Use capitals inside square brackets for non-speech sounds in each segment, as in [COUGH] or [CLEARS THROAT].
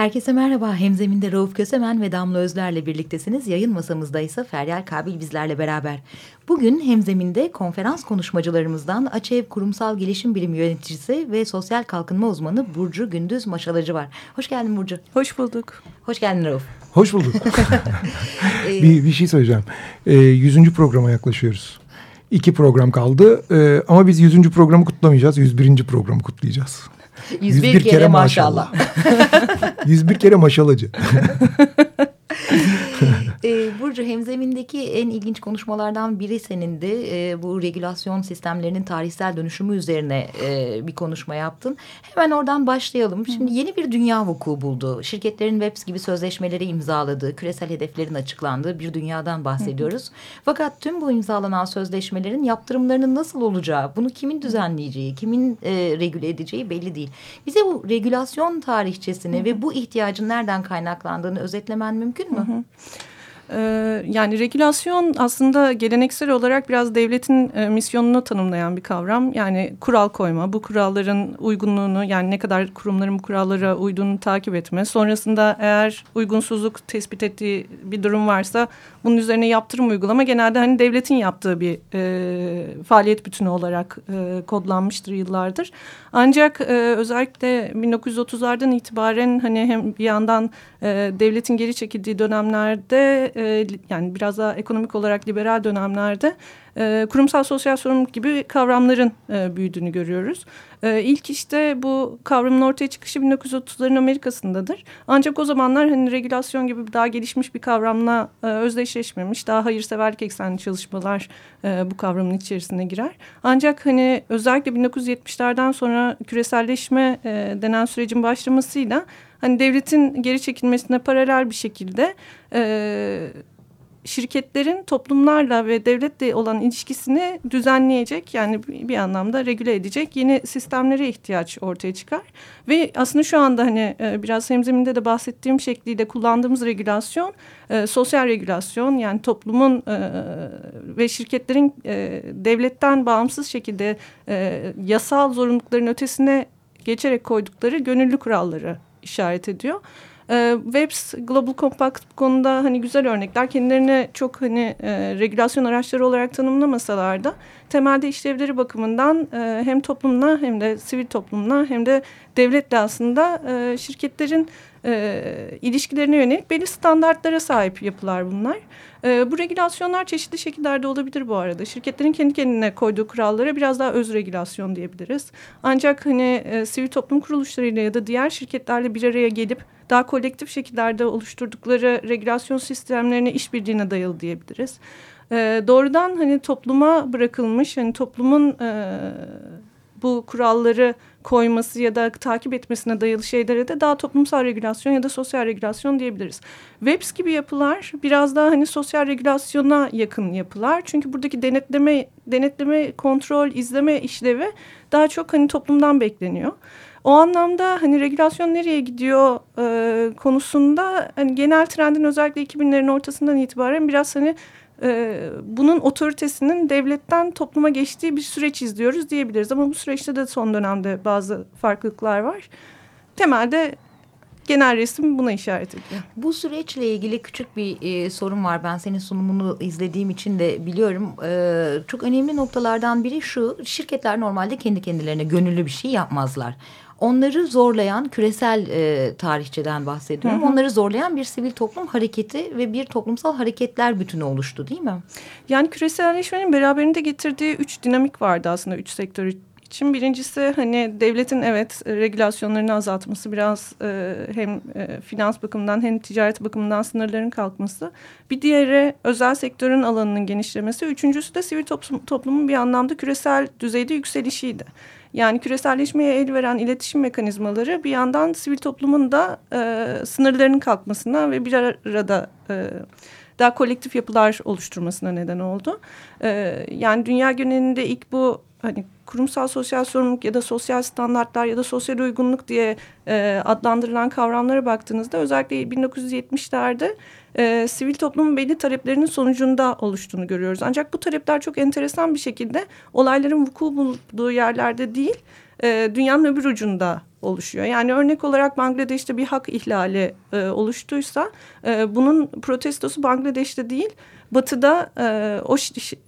Herkese merhaba. Hemzeminde Rauf Kösemen ve Damla Özler'le birliktesiniz. Yayın masamızda ise Feryal Kabil bizlerle beraber. Bugün Hemzeminde konferans konuşmacılarımızdan Açev Kurumsal Gelişim Bilim Yöneticisi ve Sosyal Kalkınma Uzmanı Burcu Gündüz Maşalacı var. Hoş geldin Burcu. Hoş bulduk. Hoş geldin Rauf. Hoş bulduk. [LAUGHS] bir, bir şey söyleyeceğim. Ee, yüzüncü programa yaklaşıyoruz. İki program kaldı ee, ama biz yüzüncü programı kutlamayacağız. Yüz birinci programı kutlayacağız. 101, 101 kere, kere maşallah. maşallah. [LAUGHS] 101 kere maşalacı. [LAUGHS] [LAUGHS] e, Burcu hemzemindeki en ilginç konuşmalardan biri senin de e, bu regülasyon sistemlerinin tarihsel dönüşümü üzerine e, bir konuşma yaptın. Hemen oradan başlayalım. Şimdi yeni bir dünya vuku buldu. Şirketlerin WEBS gibi sözleşmeleri imzaladığı, küresel hedeflerin açıklandığı bir dünyadan bahsediyoruz. Fakat tüm bu imzalanan sözleşmelerin yaptırımlarının nasıl olacağı, bunu kimin düzenleyeceği, kimin e, regüle edeceği belli değil. Bize bu regülasyon tarihçesini ve bu ihtiyacın nereden kaynaklandığını özetlemen mümkün mü? Hı hı. Ee, yani regülasyon aslında geleneksel olarak biraz devletin e, misyonunu tanımlayan bir kavram. Yani kural koyma, bu kuralların uygunluğunu yani ne kadar kurumların bu kurallara uyduğunu takip etme. Sonrasında eğer uygunsuzluk tespit ettiği bir durum varsa bunun üzerine yaptırım uygulama genelde hani devletin yaptığı bir e, faaliyet bütünü olarak e, kodlanmıştır yıllardır. Ancak e, özellikle 1930'lardan itibaren hani hem bir yandan e, devletin geri çekildiği dönemlerde e, yani biraz daha ekonomik olarak liberal dönemlerde e, kurumsal sosyal sorumluluk gibi kavramların e, büyüdüğünü görüyoruz. E, ilk işte bu kavramın ortaya çıkışı 1930'ların Amerika'sındadır. Ancak o zamanlar hani regülasyon gibi daha gelişmiş bir kavramla e, özdeşleşmemiş. Daha hayırseverlik eksenli çalışmalar e, bu kavramın içerisine girer. Ancak hani özellikle 1970'lerden sonra küreselleşme e, denen sürecin başlamasıyla hani devletin geri çekilmesine paralel bir şekilde e, şirketlerin toplumlarla ve devletle olan ilişkisini düzenleyecek yani bir anlamda regüle edecek yeni sistemlere ihtiyaç ortaya çıkar. Ve aslında şu anda hani biraz hemzeminde de bahsettiğim şekliyle kullandığımız regülasyon sosyal regülasyon yani toplumun ve şirketlerin devletten bağımsız şekilde yasal zorunlulukların ötesine geçerek koydukları gönüllü kuralları işaret ediyor. E, Webs Global Compact bu konuda hani güzel örnekler. Kendilerine çok hani e, regülasyon araçları olarak tanımlamasalar da temelde işlevleri bakımından e, hem toplumla hem de sivil toplumla hem de devletle aslında e, şirketlerin e, ilişkilerine yönelik belli standartlara sahip yapılar bunlar. E, bu regülasyonlar çeşitli şekillerde olabilir bu arada. Şirketlerin kendi kendine koyduğu kurallara biraz daha öz regülasyon diyebiliriz. Ancak hani e, sivil toplum kuruluşlarıyla ya da diğer şirketlerle bir araya gelip daha kolektif şekillerde oluşturdukları regülasyon sistemlerine işbirliğine dayalı diyebiliriz. E, doğrudan hani topluma bırakılmış, hani toplumun e, bu kuralları koyması ya da takip etmesine dayalı şeylere de daha toplumsal regülasyon ya da sosyal regülasyon diyebiliriz. WEBS gibi yapılar biraz daha hani sosyal regülasyona yakın yapılar. Çünkü buradaki denetleme, denetleme, kontrol, izleme işlevi daha çok hani toplumdan bekleniyor. O anlamda hani regülasyon nereye gidiyor e, konusunda hani genel trendin özellikle 2000'lerin ortasından itibaren biraz hani e, bunun otoritesinin devletten topluma geçtiği bir süreç izliyoruz diyebiliriz. Ama bu süreçte de son dönemde bazı farklılıklar var. Temelde genel resim buna işaret ediyor. Bu süreçle ilgili küçük bir e, sorun var. Ben senin sunumunu izlediğim için de biliyorum. E, çok önemli noktalardan biri şu. Şirketler normalde kendi kendilerine gönüllü bir şey yapmazlar onları zorlayan küresel e, tarihçeden bahsediyorum. Hı hı. Onları zorlayan bir sivil toplum hareketi ve bir toplumsal hareketler bütünü oluştu değil mi? Yani küreselleşmenin beraberinde getirdiği üç dinamik vardı aslında üç sektör için. Birincisi hani devletin evet regülasyonlarını azaltması biraz e, hem e, finans bakımından hem ticaret bakımından sınırların kalkması. Bir diğeri özel sektörün alanının genişlemesi. Üçüncüsü de sivil toplum, toplumun bir anlamda küresel düzeyde yükselişiydi. Yani küreselleşmeye el veren iletişim mekanizmaları bir yandan sivil toplumun da e, sınırlarının kalkmasına ve bir arada e, daha kolektif yapılar oluşturmasına neden oldu. E, yani dünya genelinde ilk bu hani kurumsal sosyal sorumluluk ya da sosyal standartlar ya da sosyal uygunluk diye e, adlandırılan kavramlara baktığınızda özellikle 1970'lerde e, sivil toplumun belli taleplerinin sonucunda oluştuğunu görüyoruz. Ancak bu talepler çok enteresan bir şekilde olayların vuku bulduğu yerlerde değil e, dünyanın öbür ucunda oluşuyor. Yani örnek olarak Bangladeş'te bir hak ihlali e, oluştuysa e, bunun protestosu Bangladeş'te değil Batı'da e, o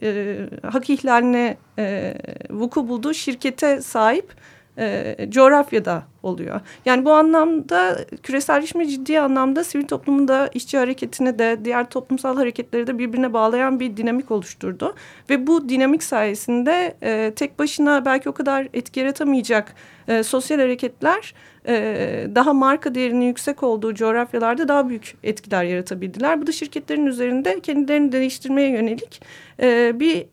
e, hak ihlaline e, vuku bulduğu şirkete sahip e, coğrafyada oluyor. Yani bu anlamda küreselleşme ciddi anlamda sivil toplumun da işçi hareketine de diğer toplumsal hareketleri de birbirine bağlayan bir dinamik oluşturdu. Ve bu dinamik sayesinde e, tek başına belki o kadar etki yaratamayacak e, sosyal hareketler e, daha marka değerinin yüksek olduğu coğrafyalarda daha büyük etkiler yaratabildiler. Bu da şirketlerin üzerinde kendilerini değiştirmeye yönelik e, bir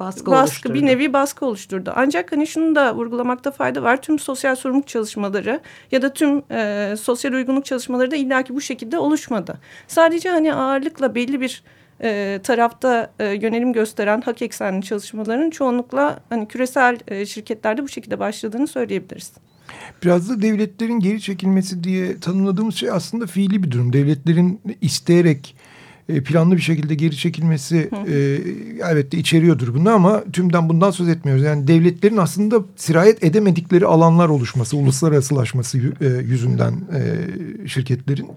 baskı, baskı bir nevi baskı oluşturdu. Ancak hani şunu da vurgulamakta fayda var. Tüm sosyal sorumluluk çalışmaları ya da tüm e, sosyal uygunluk çalışmaları da illaki bu şekilde oluşmadı. Sadece hani ağırlıkla belli bir e, tarafta e, yönelim gösteren hak eksenli çalışmaların çoğunlukla hani küresel e, şirketlerde bu şekilde başladığını söyleyebiliriz. Biraz da devletlerin geri çekilmesi diye tanımladığımız şey aslında fiili bir durum. Devletlerin isteyerek e, planlı bir şekilde geri çekilmesi e, elbette içeriyordur bunu ama tümden bundan söz etmiyoruz. Yani devletlerin aslında sirayet edemedikleri alanlar oluşması, uluslararasılaşması e, yüzünden e, şirketlerin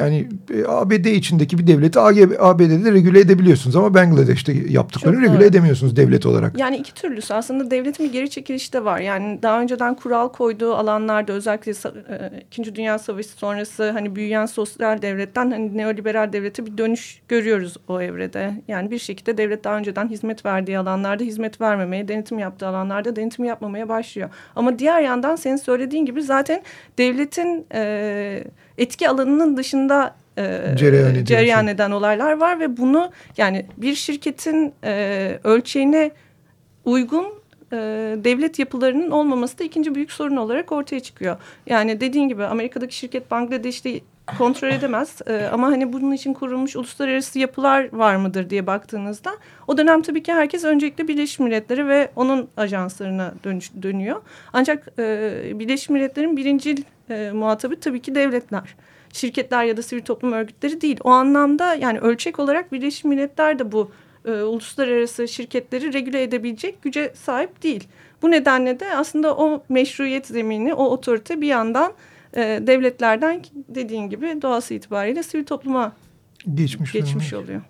yani e, ABD içindeki bir devleti ABD'de regüle edebiliyorsunuz ama Bangladeş'te yaptıklarını Çok regüle doğru. edemiyorsunuz devlet olarak. Yani iki türlüsü aslında devletin bir geri çekilişi de var. Yani daha önceden kural koyduğu alanlarda özellikle e, İkinci Dünya Savaşı sonrası hani büyüyen sosyal devletten hani neoliberal devlete bir dönüş görüyoruz o evrede. Yani bir şekilde devlet daha önceden hizmet verdiği alanlarda hizmet vermemeye, denetim yaptığı alanlarda denetim yapmamaya başlıyor. Ama diğer yandan senin söylediğin gibi zaten devletin... E, etki alanının dışında e, cereyan, cereyan eden olaylar var ve bunu yani bir şirketin e, ölçeğine uygun e, devlet yapılarının olmaması da ikinci büyük sorun olarak ortaya çıkıyor. Yani dediğin gibi Amerika'daki şirket Bangladeş'te kontrol edemez e, ama hani bunun için kurulmuş uluslararası yapılar var mıdır diye baktığınızda o dönem tabii ki herkes öncelikle Birleşmiş Milletleri ve onun ajanslarına dönüş, dönüyor. Ancak e, Birleşmiş Milletler'in birinci e, muhatabı tabii ki devletler. Şirketler ya da sivil toplum örgütleri değil. O anlamda yani ölçek olarak Birleşmiş Milletler de bu e, uluslararası şirketleri regüle edebilecek güce sahip değil. Bu nedenle de aslında o meşruiyet zemini, o otorite bir yandan e, devletlerden dediğin gibi doğası itibariyle sivil topluma geçmiş, geçmiş oluyor.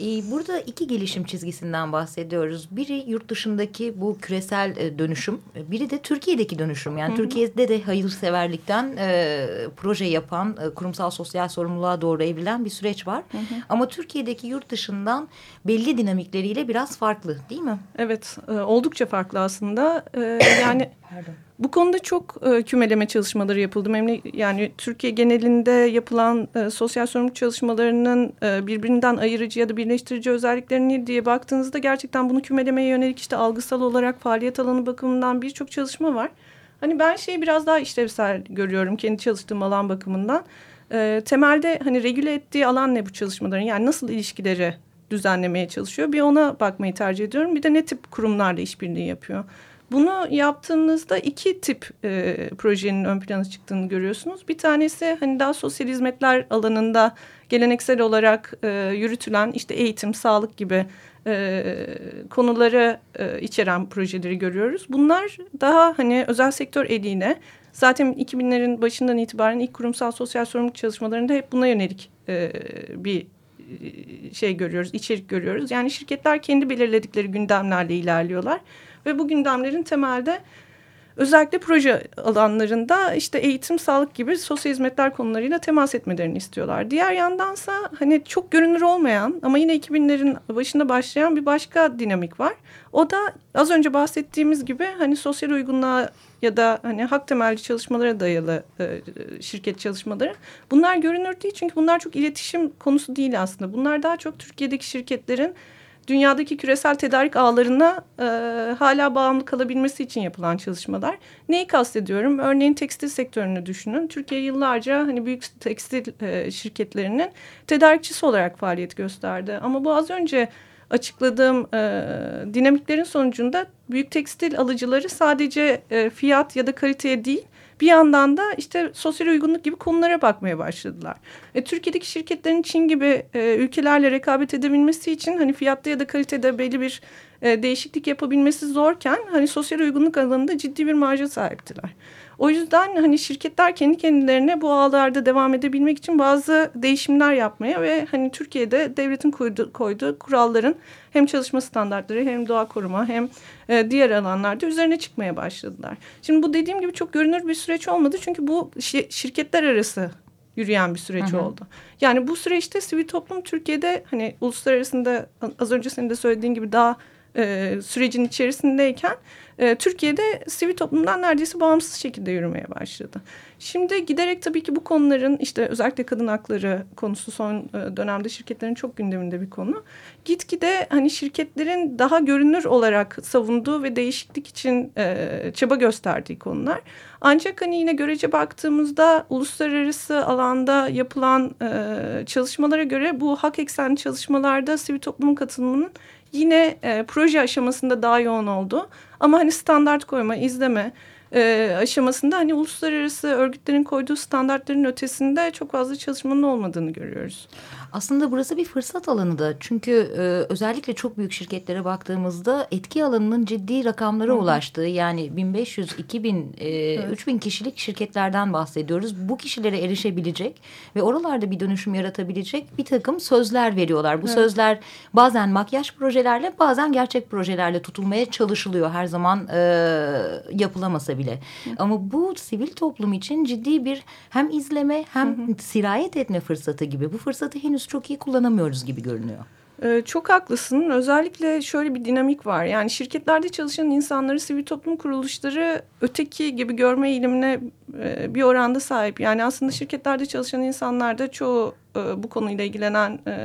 Ee, burada iki gelişim çizgisinden bahsediyoruz. Biri yurt dışındaki bu küresel e, dönüşüm, biri de Türkiye'deki dönüşüm. Yani Hı -hı. Türkiye'de de hayırseverlikten e, proje yapan, e, kurumsal sosyal sorumluluğa doğru evrilen bir süreç var. Hı -hı. Ama Türkiye'deki yurt dışından belli dinamikleriyle biraz farklı değil mi? Evet, e, oldukça farklı aslında. E, yani... Pardon. Bu konuda çok e, kümeleme çalışmaları yapıldı. Memle yani Türkiye genelinde yapılan e, sosyal sorumluluk çalışmalarının e, birbirinden ayırıcı ya da birleştirici özelliklerini diye baktığınızda gerçekten bunu kümelemeye yönelik işte algısal olarak faaliyet alanı bakımından birçok çalışma var. Hani ben şeyi biraz daha işlevsel görüyorum kendi çalıştığım alan bakımından. E, temelde hani regüle ettiği alan ne bu çalışmaların? Yani nasıl ilişkileri düzenlemeye çalışıyor? Bir ona bakmayı tercih ediyorum. Bir de ne tip kurumlarla işbirliği yapıyor? Bunu yaptığınızda iki tip e, projenin ön plana çıktığını görüyorsunuz. Bir tanesi hani daha sosyal hizmetler alanında geleneksel olarak e, yürütülen işte eğitim, sağlık gibi e, konuları e, içeren projeleri görüyoruz. Bunlar daha hani özel sektör eliyle zaten 2000'lerin başından itibaren ilk kurumsal sosyal sorumluluk çalışmalarında hep buna yönelik e, bir şey görüyoruz, içerik görüyoruz. Yani şirketler kendi belirledikleri gündemlerle ilerliyorlar. Ve bu gündemlerin temelde özellikle proje alanlarında işte eğitim, sağlık gibi sosyal hizmetler konularıyla temas etmelerini istiyorlar. Diğer yandansa hani çok görünür olmayan ama yine 2000'lerin başında başlayan bir başka dinamik var. O da az önce bahsettiğimiz gibi hani sosyal uygunluğa ya da hani hak temelli çalışmalara dayalı e, şirket çalışmaları. Bunlar görünür değil çünkü bunlar çok iletişim konusu değil aslında. Bunlar daha çok Türkiye'deki şirketlerin dünyadaki küresel tedarik ağlarına e, hala bağımlı kalabilmesi için yapılan çalışmalar. Neyi kastediyorum? Örneğin tekstil sektörünü düşünün. Türkiye yıllarca hani büyük tekstil e, şirketlerinin tedarikçisi olarak faaliyet gösterdi. Ama bu az önce açıkladığım e, dinamiklerin sonucunda büyük tekstil alıcıları sadece e, fiyat ya da kaliteye değil bir yandan da işte sosyal uygunluk gibi konulara bakmaya başladılar. E, Türkiye'deki şirketlerin Çin gibi e, ülkelerle rekabet edebilmesi için hani fiyatta ya da kalitede belli bir e, değişiklik yapabilmesi zorken hani sosyal uygunluk alanında ciddi bir marja sahiptiler. O yüzden hani şirketler kendi kendilerine bu ağlarda devam edebilmek için bazı değişimler yapmaya ve hani Türkiye'de devletin koyduğu, koyduğu kuralların hem çalışma standartları hem doğa koruma hem e, diğer alanlarda üzerine çıkmaya başladılar. Şimdi bu dediğim gibi çok görünür bir süreç olmadı çünkü bu şirketler arası yürüyen bir süreç hı hı. oldu. Yani bu süreçte sivil toplum Türkiye'de hani uluslararasında az önce senin de söylediğin gibi daha e, sürecin içerisindeyken e, Türkiye'de sivil toplumdan neredeyse bağımsız şekilde yürümeye başladı. Şimdi giderek tabii ki bu konuların işte özellikle kadın hakları konusu son e, dönemde şirketlerin çok gündeminde bir konu. Gitgide hani şirketlerin daha görünür olarak savunduğu ve değişiklik için e, çaba gösterdiği konular. Ancak hani yine görece baktığımızda uluslararası alanda yapılan çalışmalara göre bu hak eksenli çalışmalarda sivil toplumun katılımının yine e, proje aşamasında daha yoğun oldu. Ama hani standart koyma, izleme e, aşamasında hani uluslararası örgütlerin koyduğu standartların ötesinde çok fazla çalışmanın olmadığını görüyoruz. Aslında burası bir fırsat alanı da. Çünkü e, özellikle çok büyük şirketlere baktığımızda etki alanının ciddi rakamlara Hı. ulaştığı yani 1500, 2000, e, evet. 3000 kişilik şirketlerden bahsediyoruz. Bu kişilere erişebilecek ve oralarda bir dönüşüm yaratabilecek bir takım sözler veriyorlar. Bu evet. sözler bazen makyaj projelerle bazen gerçek projelerle tutulmaya çalışılıyor. Her zaman e, yapılamasa bile. Hı. Ama bu sivil toplum için ciddi bir hem izleme hem Hı. sirayet etme fırsatı gibi. Bu fırsatı henüz henüz çok iyi kullanamıyoruz gibi görünüyor. Ee, çok haklısın. Özellikle şöyle bir dinamik var. Yani şirketlerde çalışan insanları sivil toplum kuruluşları öteki gibi görme eğilimine e, bir oranda sahip. Yani aslında şirketlerde çalışan insanlarda çoğu e, bu konuyla ilgilenen e,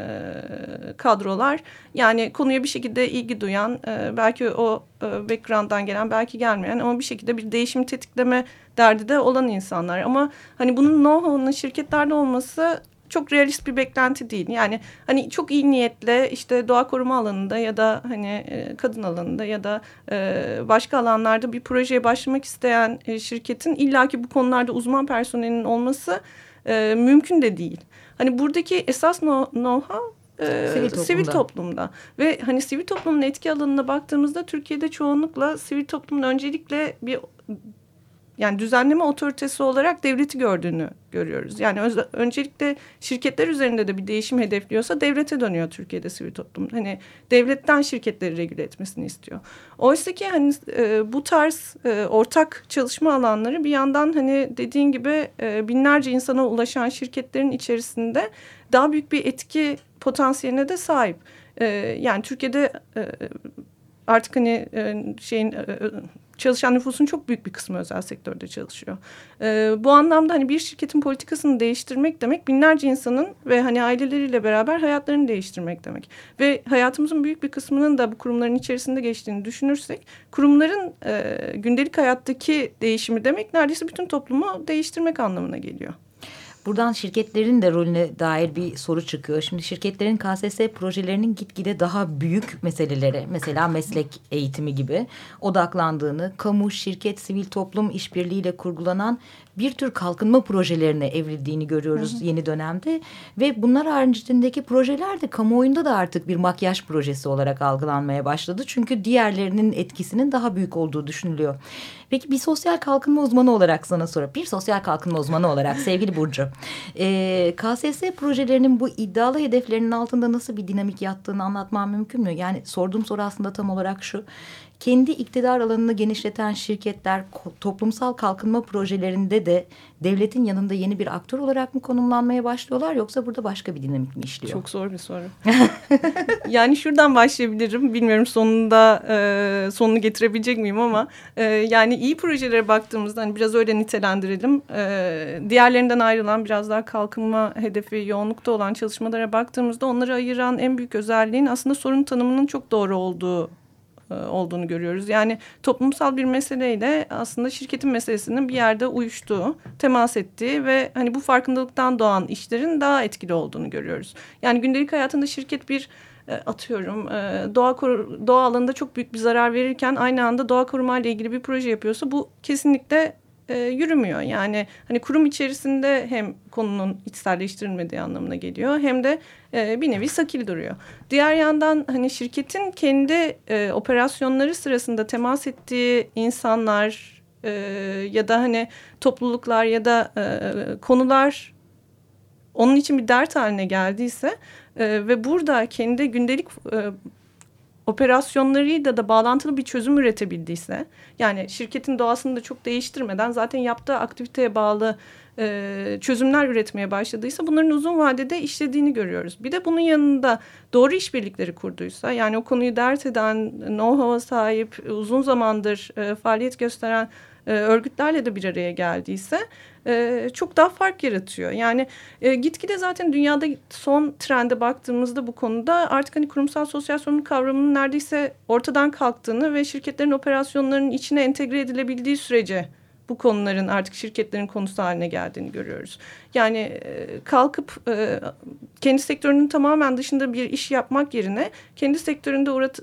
kadrolar yani konuya bir şekilde ilgi duyan belki o background'dan gelen belki gelmeyen ama bir şekilde bir değişim tetikleme derdi de olan insanlar. Ama hani bunun know-how'unun şirketlerde olması çok realist bir beklenti değil. Yani hani çok iyi niyetle işte doğa koruma alanında ya da hani e, kadın alanında ya da e, başka alanlarda bir projeye başlamak isteyen e, şirketin illaki bu konularda uzman personelinin olması mümkün de değil. Hani buradaki esas know-how sivil, toplumda. sivil toplumda ve hani sivil toplumun etki alanına baktığımızda Türkiye'de çoğunlukla sivil toplumun öncelikle bir yani düzenleme otoritesi olarak devleti gördüğünü görüyoruz. Yani öz, öncelikle şirketler üzerinde de bir değişim hedefliyorsa devlete dönüyor Türkiye'de sivil toplum. Hani devletten şirketleri regüle etmesini istiyor. Oysa ki hani e, bu tarz e, ortak çalışma alanları bir yandan hani dediğin gibi e, binlerce insana ulaşan şirketlerin içerisinde daha büyük bir etki potansiyeline de sahip. E, yani Türkiye'de e, artık hani e, şeyin e, çalışan nüfusun çok büyük bir kısmı özel sektörde çalışıyor. E, bu anlamda hani bir şirketin politikasını değiştirmek demek binlerce insanın ve hani aileleriyle beraber hayatlarını değiştirmek demek. Ve hayatımızın büyük bir kısmının da bu kurumların içerisinde geçtiğini düşünürsek kurumların e, gündelik hayattaki değişimi demek neredeyse bütün toplumu değiştirmek anlamına geliyor. Buradan şirketlerin de rolüne dair bir soru çıkıyor. Şimdi şirketlerin KSS projelerinin gitgide daha büyük meselelere mesela meslek eğitimi gibi odaklandığını, kamu, şirket, sivil toplum işbirliğiyle kurgulanan bir tür kalkınma projelerine evrildiğini görüyoruz hı hı. yeni dönemde. Ve bunlar haricindeki projeler de kamuoyunda da artık bir makyaj projesi olarak algılanmaya başladı. Çünkü diğerlerinin etkisinin daha büyük olduğu düşünülüyor. Peki bir sosyal kalkınma uzmanı olarak sana sorup bir sosyal kalkınma uzmanı olarak [LAUGHS] sevgili Burcu. E, KSS projelerinin bu iddialı hedeflerinin altında nasıl bir dinamik yattığını anlatmam mümkün mü? Yani sorduğum soru aslında tam olarak şu. Kendi iktidar alanını genişleten şirketler toplumsal kalkınma projelerinde de devletin yanında yeni bir aktör olarak mı konumlanmaya başlıyorlar yoksa burada başka bir dinamik mi işliyor? Çok zor bir soru. [LAUGHS] yani şuradan başlayabilirim. Bilmiyorum sonunda e, sonunu getirebilecek miyim ama e, yani iyi projelere baktığımızda hani biraz öyle nitelendirelim. E, diğerlerinden ayrılan biraz daha kalkınma hedefi yoğunlukta olan çalışmalara baktığımızda onları ayıran en büyük özelliğin aslında sorun tanımının çok doğru olduğu olduğunu görüyoruz. Yani toplumsal bir meseleyle aslında şirketin meselesinin bir yerde uyuştuğu, temas ettiği ve hani bu farkındalıktan doğan işlerin daha etkili olduğunu görüyoruz. Yani gündelik hayatında şirket bir e, atıyorum e, doğa doğa alanında çok büyük bir zarar verirken aynı anda doğa koruma ile ilgili bir proje yapıyorsa bu kesinlikle e, yürümüyor. Yani hani kurum içerisinde hem konunun içselleştirilmediği anlamına geliyor hem de e, bir nevi sakil duruyor. Diğer yandan hani şirketin kendi e, operasyonları sırasında temas ettiği insanlar e, ya da hani topluluklar ya da e, konular onun için bir dert haline geldiyse e, ve burada kendi gündelik e, operasyonlarıyla da bağlantılı bir çözüm üretebildiyse yani şirketin doğasını da çok değiştirmeden zaten yaptığı aktiviteye bağlı e, çözümler üretmeye başladıysa bunların uzun vadede işlediğini görüyoruz. Bir de bunun yanında doğru işbirlikleri kurduysa yani o konuyu dert eden, know-how'a sahip, uzun zamandır e, faaliyet gösteren e, örgütlerle de bir araya geldiyse e, çok daha fark yaratıyor. Yani e, gitgide zaten dünyada son trende baktığımızda bu konuda artık hani kurumsal sosyal sorumluluk kavramının neredeyse ortadan kalktığını ve şirketlerin operasyonlarının içine entegre edilebildiği sürece bu konuların artık şirketlerin konusu haline geldiğini görüyoruz. Yani e, kalkıp e, kendi sektörünün tamamen dışında bir iş yapmak yerine kendi sektöründe uğrat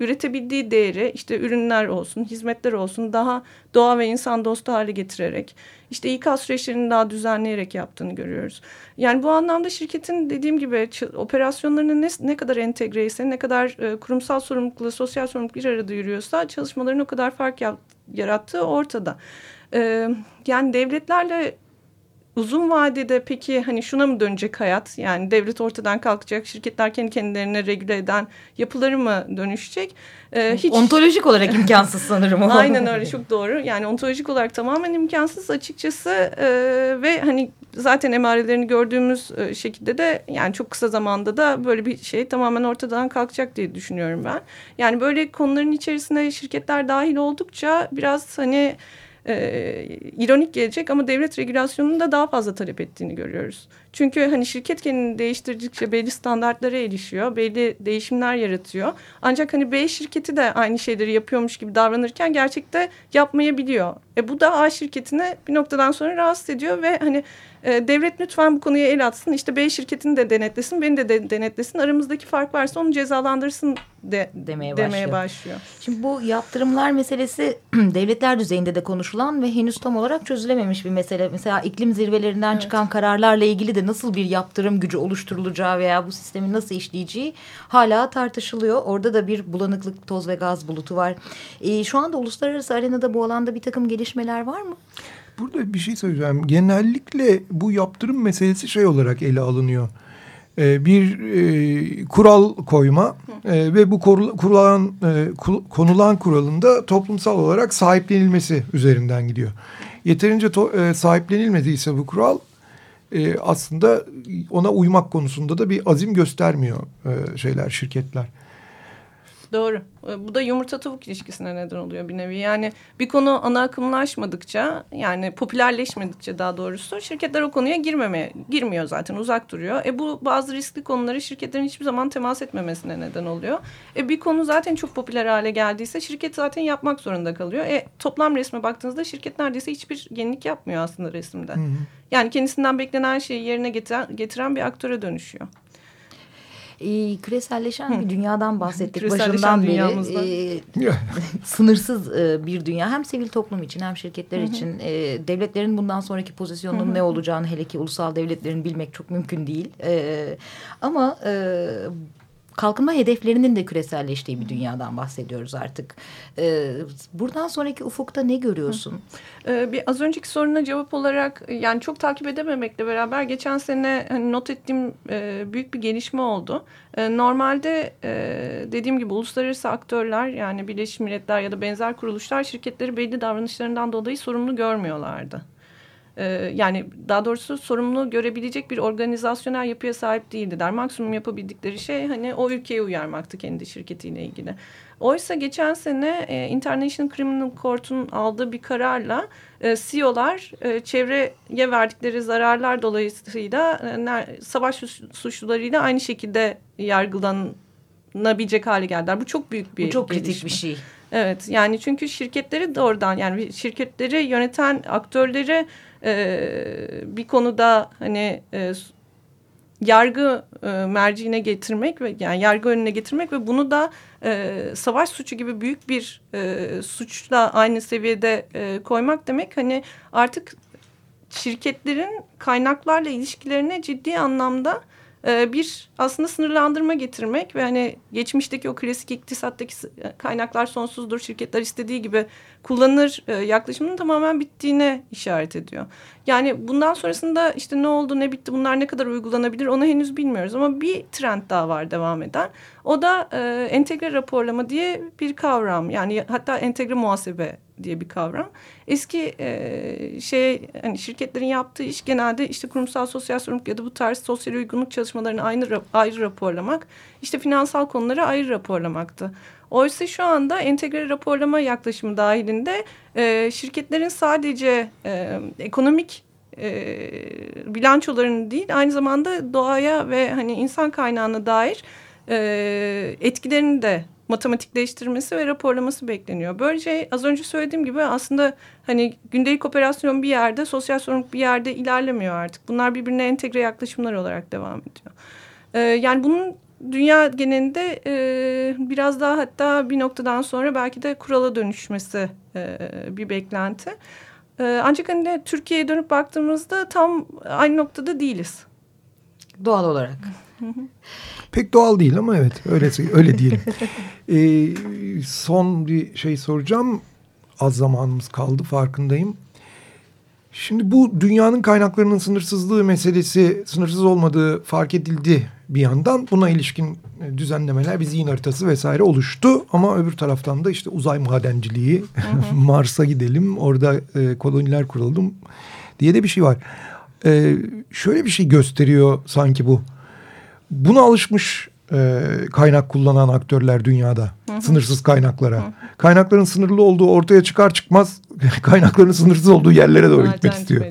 üretebildiği değeri işte ürünler olsun, hizmetler olsun daha doğa ve insan dostu hale getirerek işte İK süreçlerini daha düzenleyerek yaptığını görüyoruz. Yani bu anlamda şirketin dediğim gibi operasyonlarının ne, ne kadar entegreyse, ne kadar e, kurumsal sorumlulukla sosyal sorumluluk bir arada yürüyorsa çalışmaların o kadar fark yarattığı ortada. E, yani devletlerle uzun vadede peki hani şuna mı dönecek hayat? Yani devlet ortadan kalkacak, şirketler kendi kendilerine regüle eden yapıları mı dönüşecek? Ee, hiç... Ontolojik olarak imkansız sanırım. [LAUGHS] Aynen öyle çok doğru. Yani ontolojik olarak tamamen imkansız açıkçası e, ve hani zaten emarelerini gördüğümüz e, şekilde de yani çok kısa zamanda da böyle bir şey tamamen ortadan kalkacak diye düşünüyorum ben. Yani böyle konuların içerisinde şirketler dahil oldukça biraz hani e, ironik gelecek ama devlet regülasyonunu da daha fazla talep ettiğini görüyoruz. Çünkü hani şirket kendini değiştirdikçe belli standartlara erişiyor, belli değişimler yaratıyor. Ancak hani B şirketi de aynı şeyleri yapıyormuş gibi davranırken gerçekte yapmayabiliyor. E bu da A şirketini bir noktadan sonra rahatsız ediyor ve hani e, devlet lütfen bu konuya el atsın. İşte B şirketini de denetlesin, beni de, de denetlesin. Aramızdaki fark varsa onu cezalandırsın de, demeye, demeye başlıyor. başlıyor. Şimdi bu yaptırımlar meselesi [CLEARS THROAT] devletler düzeyinde de konuşulan ve henüz tam olarak çözülememiş bir mesele. Mesela iklim zirvelerinden evet. çıkan kararlarla ilgili de nasıl bir yaptırım gücü oluşturulacağı veya bu sistemin nasıl işleyeceği hala tartışılıyor. Orada da bir bulanıklık, toz ve gaz bulutu var. E, şu anda uluslararası arenada bu alanda bir takım gelişmeler var mı? Burada bir şey söyleyeceğim. Genellikle bu yaptırım meselesi şey olarak ele alınıyor. Ee, bir e, kural koyma e, ve bu kurulan e, konulan kuralında toplumsal olarak sahiplenilmesi üzerinden gidiyor. Yeterince to, e, sahiplenilmediyse bu kural e, aslında ona uymak konusunda da bir azim göstermiyor e, şeyler şirketler. Doğru. E, bu da yumurta tavuk ilişkisine neden oluyor bir nevi. Yani bir konu ana akımlaşmadıkça yani popülerleşmedikçe daha doğrusu şirketler o konuya girmemeye girmiyor zaten uzak duruyor. E bu bazı riskli konuları şirketlerin hiçbir zaman temas etmemesine neden oluyor. E bir konu zaten çok popüler hale geldiyse şirket zaten yapmak zorunda kalıyor. E toplam resme baktığınızda şirket neredeyse hiçbir yenilik yapmıyor aslında resimde. Hı hı. Yani kendisinden beklenen şeyi yerine getiren, getiren bir aktöre dönüşüyor e, küreselleşen bir dünyadan bahsettik başından beri. E, [LAUGHS] sınırsız e, bir dünya hem sivil toplum için hem şirketler Hı -hı. için e, devletlerin bundan sonraki pozisyonunun Hı -hı. ne olacağını hele ki ulusal devletlerin bilmek çok mümkün değil. E, ama e, kalkınma hedeflerinin de küreselleştiği bir dünyadan bahsediyoruz artık. E, buradan sonraki ufukta ne görüyorsun? E, bir az önceki soruna cevap olarak yani çok takip edememekle beraber geçen sene hani not ettiğim e, büyük bir gelişme oldu. E, normalde e, dediğim gibi uluslararası aktörler yani Birleşmiş Milletler ya da benzer kuruluşlar şirketleri belli davranışlarından dolayı sorumlu görmüyorlardı. Ee, yani daha doğrusu sorumlu görebilecek bir organizasyonel yapıya sahip değildiler. Maksimum yapabildikleri şey hani o ülkeye uyarmaktı kendi şirketiyle ilgili. Oysa geçen sene e, International Criminal Court'un aldığı bir kararla e, CEO'lar e, çevreye verdikleri zararlar dolayısıyla e, savaş suçlularıyla aynı şekilde yargılanabilecek hale geldiler. Bu çok büyük bir Bu çok kritik gelişme. bir şey. Evet yani çünkü şirketleri doğrudan yani şirketleri yöneten aktörleri e, bir konuda hani e, yargı e, merciine getirmek ve yani yargı önüne getirmek ve bunu da e, savaş suçu gibi büyük bir e, suçla aynı seviyede e, koymak demek hani artık şirketlerin kaynaklarla ilişkilerine ciddi anlamda e, bir aslında sınırlandırma getirmek ve hani geçmişteki o klasik iktisattaki kaynaklar sonsuzdur şirketler istediği gibi kullanır e, yaklaşımının tamamen bittiğine işaret ediyor. Yani bundan sonrasında işte ne oldu ne bitti bunlar ne kadar uygulanabilir onu henüz bilmiyoruz ama bir trend daha var devam eden. O da e, entegre raporlama diye bir kavram yani hatta entegre muhasebe diye bir kavram. Eski e, şey hani şirketlerin yaptığı iş genelde işte kurumsal sosyal sorumluluk ya da bu tarz sosyal uygunluk çalışmalarını aynı ayrı raporlamak, işte finansal konuları ayrı raporlamaktı. Oysa şu anda entegre raporlama yaklaşımı dahilinde e, şirketlerin sadece e, ekonomik e, bilançolarını değil aynı zamanda doğaya ve hani insan kaynağına dair e, etkilerini de matematikleştirmesi ve raporlaması bekleniyor. Böylece az önce söylediğim gibi aslında hani gündelik operasyon bir yerde, sosyal sorumluluk bir yerde ilerlemiyor artık. Bunlar birbirine entegre yaklaşımlar olarak devam ediyor. Ee, yani bunun dünya genelinde e, biraz daha hatta bir noktadan sonra belki de kurala dönüşmesi e, bir beklenti. E, ancak hani Türkiye'ye dönüp baktığımızda tam aynı noktada değiliz. Doğal olarak. Pek doğal değil ama evet öyle öyle diyelim. [LAUGHS] ee, son bir şey soracağım. Az zamanımız kaldı farkındayım. Şimdi bu dünyanın kaynaklarının sınırsızlığı meselesi sınırsız olmadığı fark edildi bir yandan. Buna ilişkin düzenlemeler bir zihin haritası vesaire oluştu. Ama öbür taraftan da işte uzay madenciliği, [LAUGHS] Mars'a gidelim orada e, koloniler kuralım diye de bir şey var. E, şöyle bir şey gösteriyor sanki bu buna alışmış e, kaynak kullanan aktörler dünyada. Hı hı. Sınırsız kaynaklara. Hı. Kaynakların sınırlı olduğu ortaya çıkar çıkmaz [LAUGHS] kaynakların sınırsız olduğu yerlere doğru gitmek istiyor.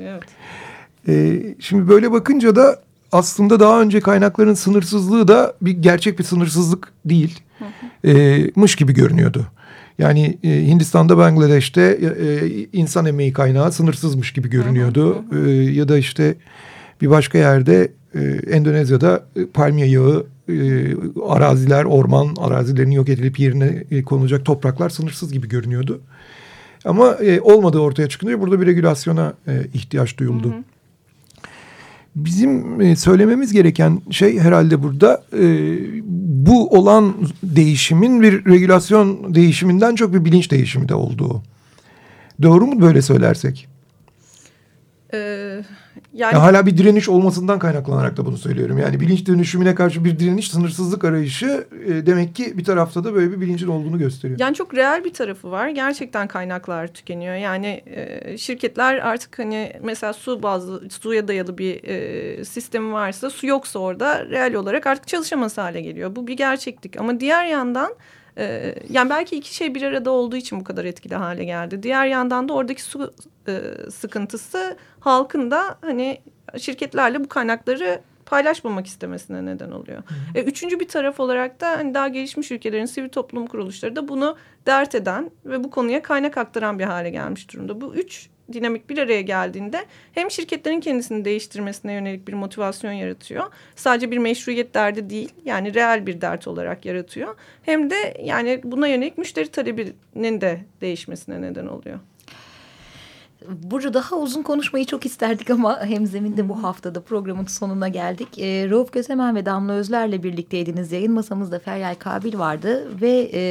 evet. E, şimdi böyle bakınca da aslında daha önce kaynakların sınırsızlığı da bir gerçek bir sınırsızlık değil. E, mış gibi görünüyordu. Yani e, Hindistan'da, Bangladeş'te e, e, insan emeği kaynağı sınırsızmış gibi görünüyordu. E, ya da işte bir başka yerde e, Endonezya'da e, palmiye yağı, e, araziler, orman arazilerinin yok edilip yerine e, konulacak topraklar sınırsız gibi görünüyordu. Ama e, olmadığı ortaya çıkınca burada bir regülasyona e, ihtiyaç duyuldu. Hı hı. Bizim e, söylememiz gereken şey herhalde burada e, bu olan değişimin bir regülasyon değişiminden çok bir bilinç değişimi de olduğu. Doğru mu böyle söylersek? Ee, yani... Ya hala bir direniş olmasından kaynaklanarak da bunu söylüyorum. Yani bilinç dönüşümüne karşı bir direniş, sınırsızlık arayışı e, demek ki bir tarafta da böyle bir bilincin olduğunu gösteriyor. Yani çok reel bir tarafı var. Gerçekten kaynaklar tükeniyor. Yani e, şirketler artık hani mesela su bazlı, suya dayalı bir e, sistemi varsa su yoksa orada reel olarak artık çalışamaz hale geliyor. Bu bir gerçeklik. Ama diğer yandan ee, yani belki iki şey bir arada olduğu için bu kadar etkili hale geldi. Diğer yandan da oradaki su e, sıkıntısı halkın da hani şirketlerle bu kaynakları paylaşmamak istemesine neden oluyor. Hı hı. E, üçüncü bir taraf olarak da hani daha gelişmiş ülkelerin sivil toplum kuruluşları da bunu dert eden ve bu konuya kaynak aktaran bir hale gelmiş durumda. Bu üç dinamik bir araya geldiğinde hem şirketlerin kendisini değiştirmesine yönelik bir motivasyon yaratıyor. Sadece bir meşruiyet derdi değil yani reel bir dert olarak yaratıyor. Hem de yani buna yönelik müşteri talebinin de değişmesine neden oluyor. Burcu daha uzun konuşmayı çok isterdik ama hemzeminde bu haftada programın sonuna geldik. E, Rauf Kösemen ve Damla Özler'le birlikteydiniz. Yayın masamızda Feryal Kabil vardı ve e,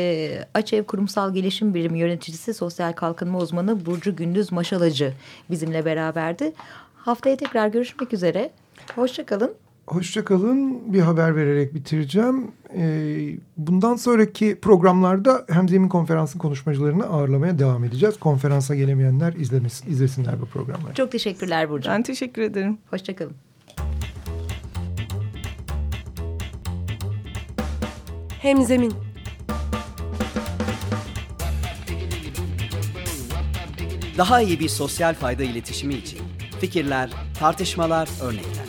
Açev Kurumsal Gelişim Birimi yöneticisi sosyal kalkınma uzmanı Burcu Gündüz Maşalacı bizimle beraberdi. Haftaya tekrar görüşmek üzere. Hoşçakalın. Hoşçakalın. Bir haber vererek bitireceğim. Ee, bundan sonraki programlarda Hemzemin Konferans'ın konuşmacılarını ağırlamaya devam edeceğiz. Konferansa gelemeyenler izlemesin, izlesinler bu programları. Çok teşekkürler Burcu. Ben teşekkür ederim. Hoşçakalın. Hemzemin Daha iyi bir sosyal fayda iletişimi için fikirler, tartışmalar, örnekler.